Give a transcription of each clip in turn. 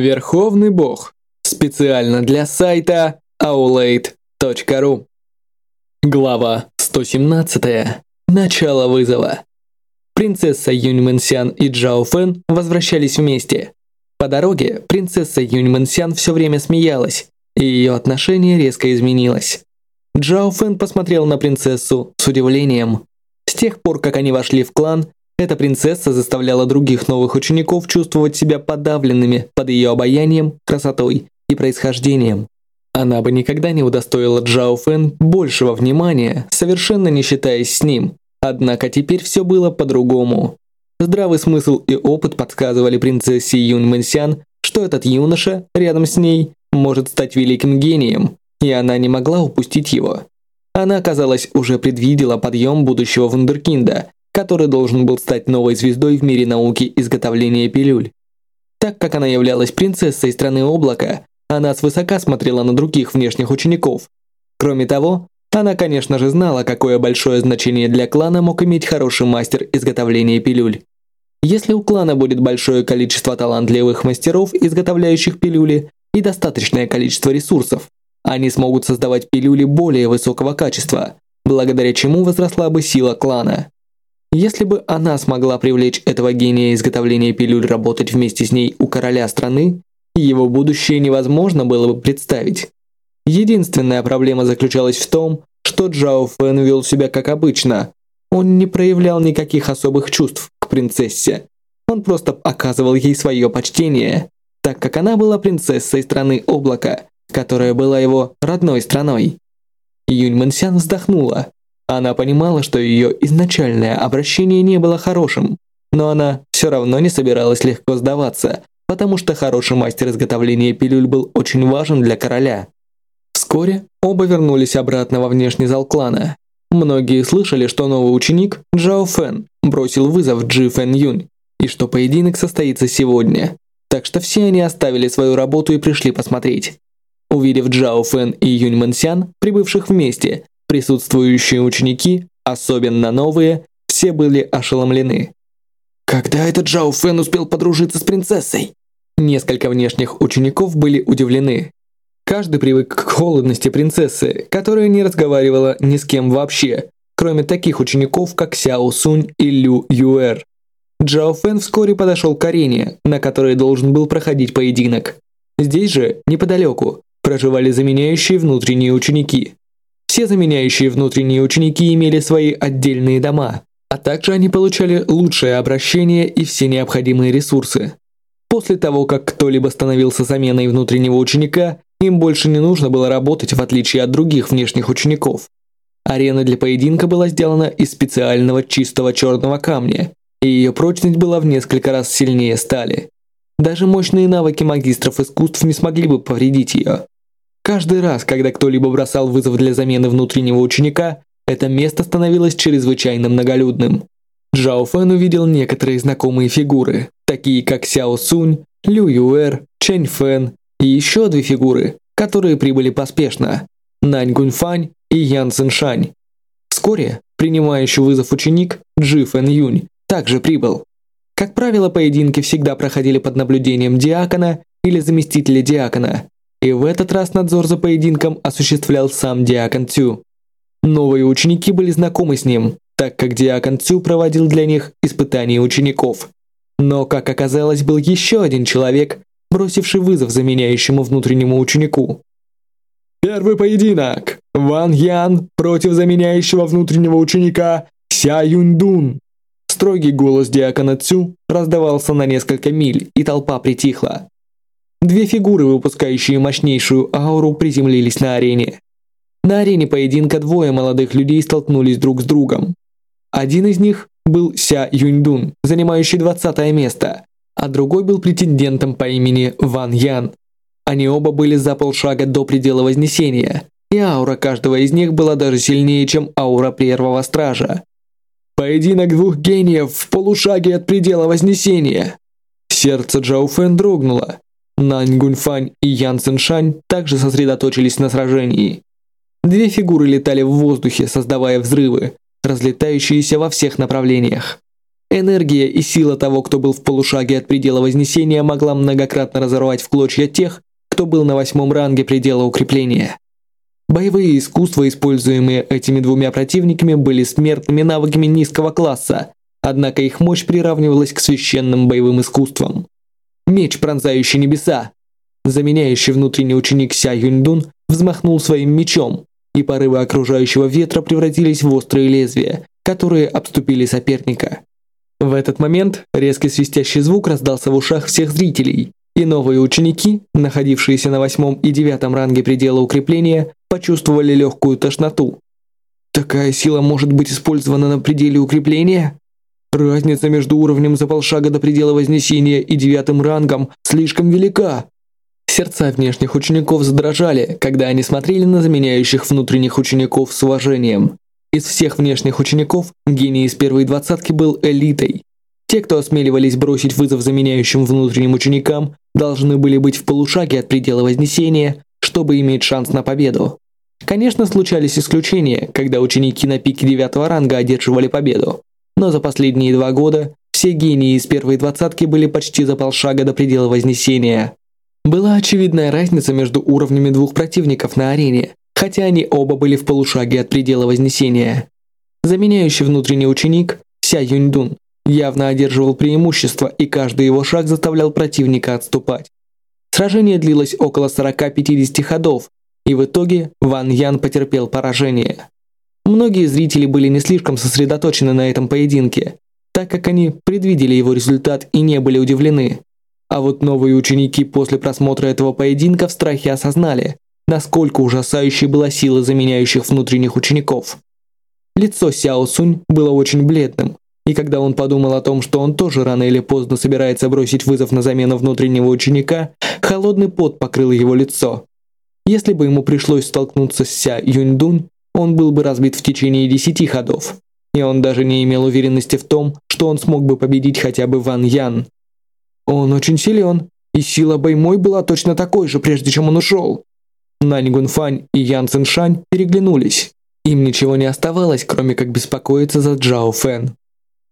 Верховный Бог. Специально для сайта aulade.ru. Глава 117. Начало вызова. Принцесса Юнь Мэнсян и Джао Фэн возвращались вместе. По дороге принцесса Юнь Мэнсян все время смеялась, и ее отношение резко изменилось. Джао Фэн посмотрел на принцессу с удивлением. С тех пор, как они вошли в клан, эта принцесса заставляла других новых учеников чувствовать себя подавленными под ее обаянием, красотой и происхождением. Она бы никогда не удостоила Джао Фэн большего внимания, совершенно не считаясь с ним. Однако теперь все было по-другому. Здравый смысл и опыт подсказывали принцессе Юнь Мэнсян, что этот юноша рядом с ней может стать великим гением, и она не могла упустить его. Она, казалось, уже предвидела подъем будущего вундеркинда который должен был стать новой звездой в мире науки изготовления пилюль. Так как она являлась принцессой страны облака, она свысока смотрела на других внешних учеников. Кроме того, она, конечно же, знала, какое большое значение для клана мог иметь хороший мастер изготовления пилюль. Если у клана будет большое количество талантливых мастеров, изготовляющих пилюли, и достаточное количество ресурсов, они смогут создавать пилюли более высокого качества, благодаря чему возросла бы сила клана. Если бы она смогла привлечь этого гения изготовления пилюль работать вместе с ней у короля страны, его будущее невозможно было бы представить. Единственная проблема заключалась в том, что Джао Фэн вел себя как обычно. Он не проявлял никаких особых чувств к принцессе. Он просто оказывал ей свое почтение, так как она была принцессой страны облака, которая была его родной страной. Юнь Мэнсян вздохнула. Она понимала, что ее изначальное обращение не было хорошим, но она все равно не собиралась легко сдаваться, потому что хороший мастер изготовления пилюль был очень важен для короля. Вскоре оба вернулись обратно во внешний зал клана. Многие слышали, что новый ученик, Джао Фэн, бросил вызов Джи Фэн Юнь, и что поединок состоится сегодня. Так что все они оставили свою работу и пришли посмотреть. Увидев Джао Фэн и Юнь Мэнсян, прибывших вместе, Присутствующие ученики, особенно новые, все были ошеломлены. Когда этот Джао Фэн успел подружиться с принцессой? Несколько внешних учеников были удивлены. Каждый привык к холодности принцессы, которая не разговаривала ни с кем вообще, кроме таких учеников, как Сяо Сунь и Лю Юэр. Джао Фэн вскоре подошел к арене, на которой должен был проходить поединок. Здесь же, неподалеку, проживали заменяющие внутренние ученики. Все заменяющие внутренние ученики имели свои отдельные дома, а также они получали лучшее обращение и все необходимые ресурсы. После того, как кто-либо становился заменой внутреннего ученика, им больше не нужно было работать в отличие от других внешних учеников. Арена для поединка была сделана из специального чистого черного камня, и ее прочность была в несколько раз сильнее стали. Даже мощные навыки магистров искусств не смогли бы повредить ее. Каждый раз, когда кто-либо бросал вызов для замены внутреннего ученика, это место становилось чрезвычайно многолюдным. Джао Фэн увидел некоторые знакомые фигуры, такие как Сяо Сунь, Лю Юэр, Чэнь Фэн и еще две фигуры, которые прибыли поспешно – Нань Гуньфань и Ян Циншань. Вскоре принимающий вызов ученик Джи Фэн Юнь также прибыл. Как правило, поединки всегда проходили под наблюдением диакона или заместителя диакона, и в этот раз надзор за поединком осуществлял сам Диакон Цю. Новые ученики были знакомы с ним, так как Диакон Цю проводил для них испытания учеников. Но, как оказалось, был еще один человек, бросивший вызов заменяющему внутреннему ученику. Первый поединок. Ван Ян против заменяющего внутреннего ученика Ся Юньдун. Строгий голос Диакона Цю раздавался на несколько миль, и толпа притихла. Две фигуры, выпускающие мощнейшую ауру, приземлились на арене. На арене поединка двое молодых людей столкнулись друг с другом. Один из них был Ся Юньдун, занимающий 20 место, а другой был претендентом по имени Ван Ян. Они оба были за полшага до предела Вознесения, и аура каждого из них была даже сильнее, чем аура первого стража. Поединок двух гениев в полушаге от предела Вознесения. Сердце Джоу Фэн дрогнуло. Нань Гуньфань и Ян Циншань также сосредоточились на сражении. Две фигуры летали в воздухе, создавая взрывы, разлетающиеся во всех направлениях. Энергия и сила того, кто был в полушаге от предела Вознесения, могла многократно разорвать в клочья тех, кто был на восьмом ранге предела укрепления. Боевые искусства, используемые этими двумя противниками, были смертными навыками низкого класса, однако их мощь приравнивалась к священным боевым искусствам. Меч, пронзающий небеса. Заменяющий внутренний ученик Ся Юньдун взмахнул своим мечом, и порывы окружающего ветра превратились в острые лезвия, которые обступили соперника. В этот момент резкий свистящий звук раздался в ушах всех зрителей, и новые ученики, находившиеся на восьмом и девятом ранге предела укрепления, почувствовали легкую тошноту. Такая сила может быть использована на пределе укрепления? Разница между уровнем за полшага до предела Вознесения и девятым рангом слишком велика. Сердца внешних учеников задрожали, когда они смотрели на заменяющих внутренних учеников с уважением. Из всех внешних учеников гений из первой двадцатки был элитой. Те, кто осмеливались бросить вызов заменяющим внутренним ученикам, должны были быть в полушаге от предела Вознесения, чтобы иметь шанс на победу. Конечно, случались исключения, когда ученики на пике девятого ранга одерживали победу. Но за последние два года все гении из первой двадцатки были почти за полшага до предела Вознесения. Была очевидная разница между уровнями двух противников на арене, хотя они оба были в полушаге от предела Вознесения. Заменяющий внутренний ученик, Ся Юньдун, явно одерживал преимущество, и каждый его шаг заставлял противника отступать. Сражение длилось около 40-50 ходов, и в итоге Ван Ян потерпел поражение. Многие зрители были не слишком сосредоточены на этом поединке, так как они предвидели его результат и не были удивлены. А вот новые ученики после просмотра этого поединка в страхе осознали, насколько ужасающей была сила заменяющих внутренних учеников. Лицо Сяо Сунь было очень бледным, и когда он подумал о том, что он тоже рано или поздно собирается бросить вызов на замену внутреннего ученика, холодный пот покрыл его лицо. Если бы ему пришлось столкнуться с Ся Юньдун, он был бы разбит в течение десяти ходов. И он даже не имел уверенности в том, что он смог бы победить хотя бы Ван Ян. Он очень силен, и сила Бэймой была точно такой же, прежде чем он ушел. Нань Гунфань и Ян Циншань переглянулись. Им ничего не оставалось, кроме как беспокоиться за Джао Фэн.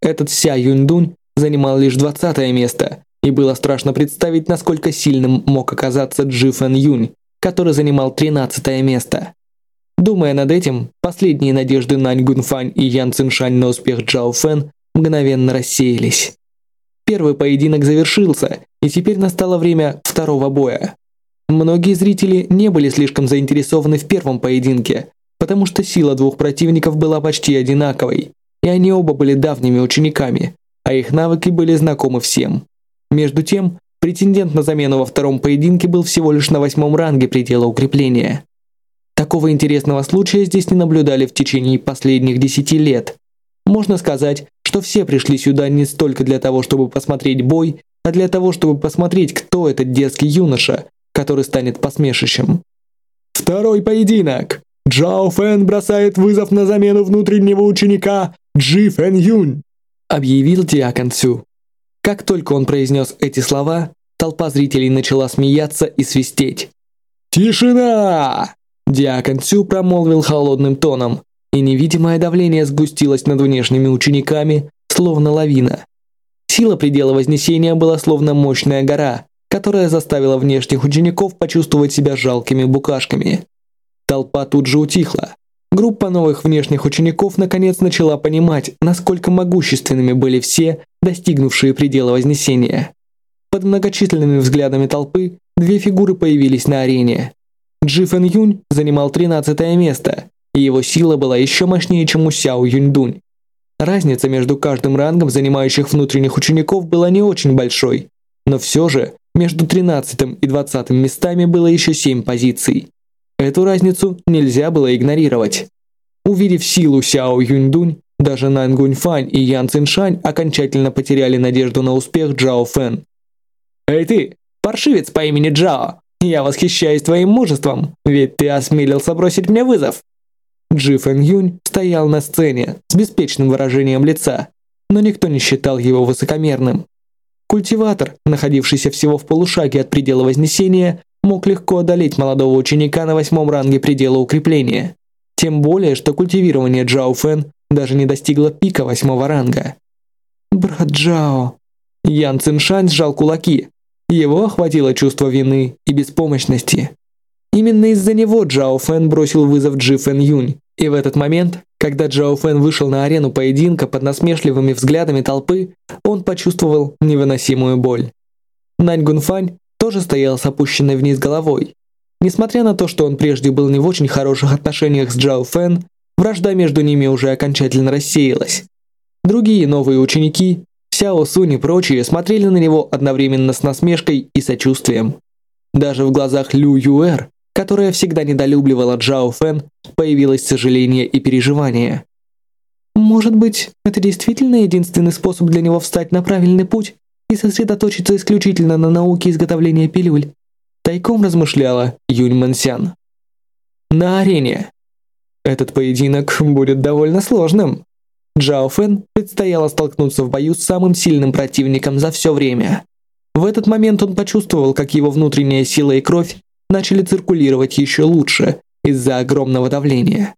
Этот Ся Юньдунь занимал лишь двадцатое место, и было страшно представить, насколько сильным мог оказаться Джи Фэн Юнь, который занимал тринадцатое место. Думая над этим, последние надежды Нань Гунфань и Ян Циншань на успех Джао Фэн мгновенно рассеялись. Первый поединок завершился, и теперь настало время второго боя. Многие зрители не были слишком заинтересованы в первом поединке, потому что сила двух противников была почти одинаковой, и они оба были давними учениками, а их навыки были знакомы всем. Между тем, претендент на замену во втором поединке был всего лишь на восьмом ранге предела укрепления. Такого интересного случая здесь не наблюдали в течение последних десяти лет. Можно сказать, что все пришли сюда не столько для того, чтобы посмотреть бой, а для того, чтобы посмотреть, кто этот дерзкий юноша, который станет посмешищем. Второй поединок. Джао Фэн бросает вызов на замену внутреннего ученика Джи Фэн Юнь, объявил Диакон Цю. Как только он произнес эти слова, толпа зрителей начала смеяться и свистеть. «Тишина!» Диакон Цю промолвил холодным тоном, и невидимое давление сгустилось над внешними учениками, словно лавина. Сила предела Вознесения была словно мощная гора, которая заставила внешних учеников почувствовать себя жалкими букашками. Толпа тут же утихла. Группа новых внешних учеников наконец начала понимать, насколько могущественными были все, достигнувшие предела Вознесения. Под многочисленными взглядами толпы две фигуры появились на арене. Джи Фэн Юнь занимал 13 место, и его сила была еще мощнее, чем у Сяо Юньдунь. Разница между каждым рангом занимающих внутренних учеников была не очень большой, но все же между 13 и 20 местами было еще 7 позиций. Эту разницу нельзя было игнорировать. Увидев силу Сяо Юньдунь, даже Нан Гуньфань и Ян Циншань окончательно потеряли надежду на успех Джао Фэн. «Эй ты, паршивец по имени Джао, я восхищаюсь твоим мужеством, ведь ты осмелился бросить мне вызов!» Джи Фэн Юнь стоял на сцене с беспечным выражением лица, но никто не считал его высокомерным. Культиватор, находившийся всего в полушаге от предела Вознесения, мог легко одолеть молодого ученика на восьмом ранге предела укрепления. Тем более, что культивирование Джао Фэн даже не достигло пика восьмого ранга. Брат Джао. Ян Циншань сжал кулаки. Его охватило чувство вины и беспомощности. Именно из-за него Джао Фэн бросил вызов Джи Фэн Юнь. И в этот момент, когда Джао Фэн вышел на арену поединка под насмешливыми взглядами толпы, он почувствовал невыносимую боль. Нань Гунфань тоже стоял с опущенной вниз головой. Несмотря на то, что он прежде был не в очень хороших отношениях с Джао Фэн, вражда между ними уже окончательно рассеялась. Другие новые ученики, Сяо Сунь и прочие смотрели на него одновременно с насмешкой и сочувствием. Даже в глазах Лю Юэр, которая всегда недолюбливала Джао Фэн, появилось сожаление и переживание. Может быть, это действительно единственный способ для него встать на правильный путь и сосредоточиться исключительно на науке изготовления пилюль? Тайком размышляла Юнь Мэнсян. На арене. Этот поединок будет довольно сложным. Джао Фэн предстояло столкнуться в бою с самым сильным противником за все время. В этот момент он почувствовал, как его внутренняя сила и кровь начали циркулировать еще лучше из-за огромного давления.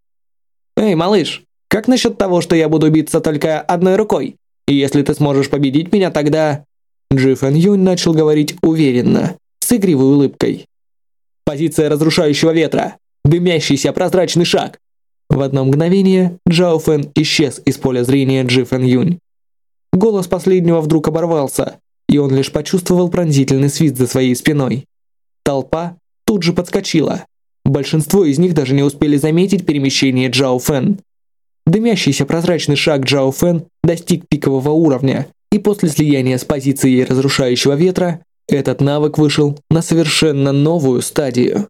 «Эй, малыш, как насчет того, что я буду биться только одной рукой? И если ты сможешь победить меня, тогда...» Джи Фэн Юнь начал говорить уверенно, с игривой улыбкой. «Позиция разрушающего ветра. Дымящийся прозрачный шаг. В одно мгновение Джао Фэн исчез из поля зрения Джи Фэн Юнь. Голос последнего вдруг оборвался, и он лишь почувствовал пронзительный свист за своей спиной. Толпа тут же подскочила. Большинство из них даже не успели заметить перемещение Джао Фэн. Дымящийся прозрачный шаг Джао Фэн достиг пикового уровня, и после слияния с позицией разрушающего ветра этот навык вышел на совершенно новую стадию.